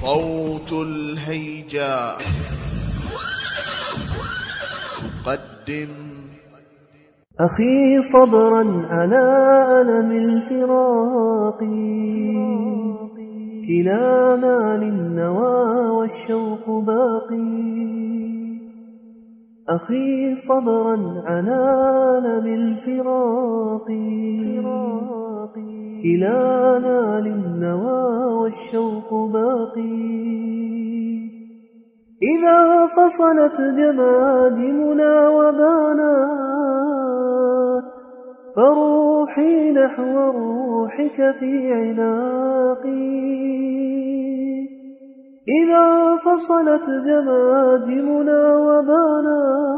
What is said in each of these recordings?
صوت الهيجاء تقدم. أخي صبرا على ألم الفراق كلانا للنوى والشوق باقي. أخي صبرا على ألم الفراق كلانا للنوى والشوق إذا فصلت جمادمنا وبانات فروحي نحو روحك في عناقي. إذا فصلت جماجمنا وبانات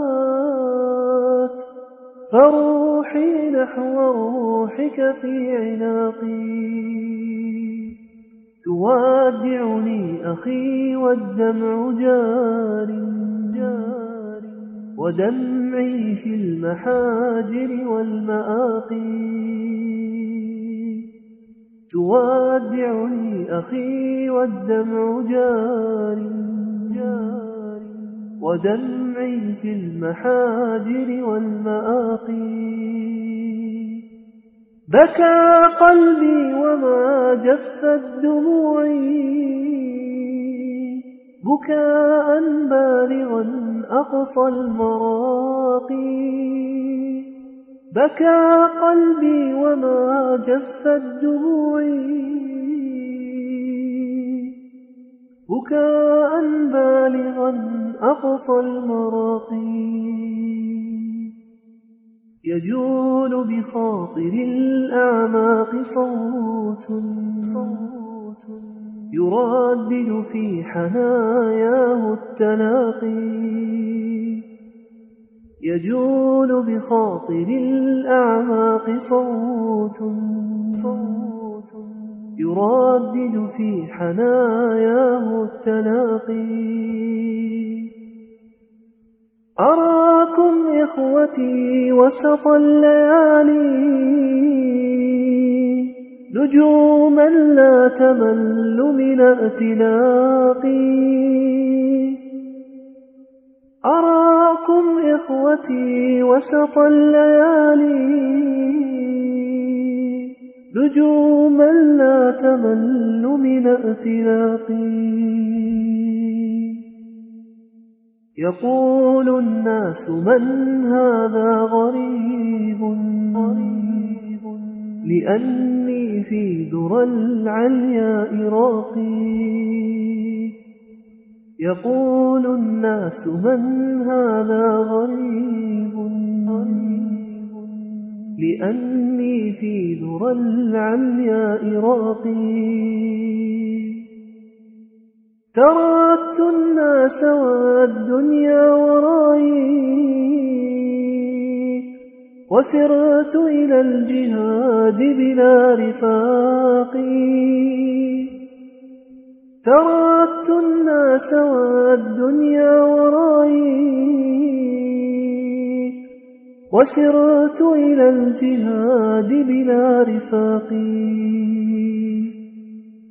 فروحي نحو روحك في عناقي. تودعني أخي والدمع جار جار ودمعي في المحاجر والمآقي تودعني أخي والدمع جار جار ودمعي في المحاجر والمآقي بكى قلبي وما جفت دموعي بكاء بالغا أقصى المراقي. بكى قلبي وما جفت دموعي بكاء بالغا أقصى المراقي. يجول بخاطر الأعماق صوت صوت. يردد في حناياه التلاقي. يجول بخاطر الأعماق صوت صوت. يردد في حناياه التلاقي. أراكم إخوتي وسط الليالي. نجوما لا تمل من ائتلاقي أراكم إخوتي وسط الليالي. نجوما لا تمل من ائتلاقي يقول الناس من هذا غريب غريب لأني في ذرى العلياء راقي. يقول الناس من هذا غريب غريب لأني في ذرى العلياء راقي. تركت الناس والدنيا ورائي. وسرت إلى الجهاد بلا رفاقي تركت الناس والدنيا ورائي. وسرت إلى الجهاد بلا رفاقي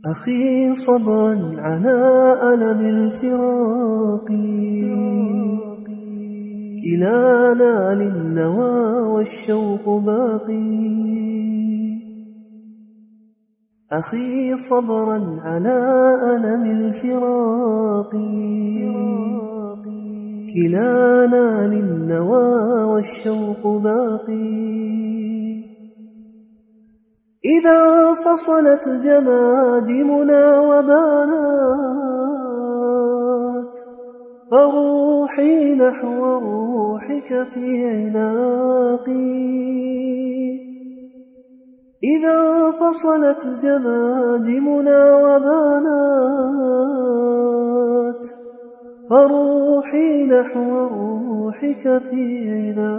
أخي صبرا على ألم الفراق. كلانا للنوى والشوق باقي. أخي صبرا على ألم الفراق. كلانا للنوى والشوق باقي. إذا فصلت جمادمنا وبانات فروحي نحو روحك في عناقي إذا فصلت جماجمنا وبانات فروحي نحو روحك في عناقي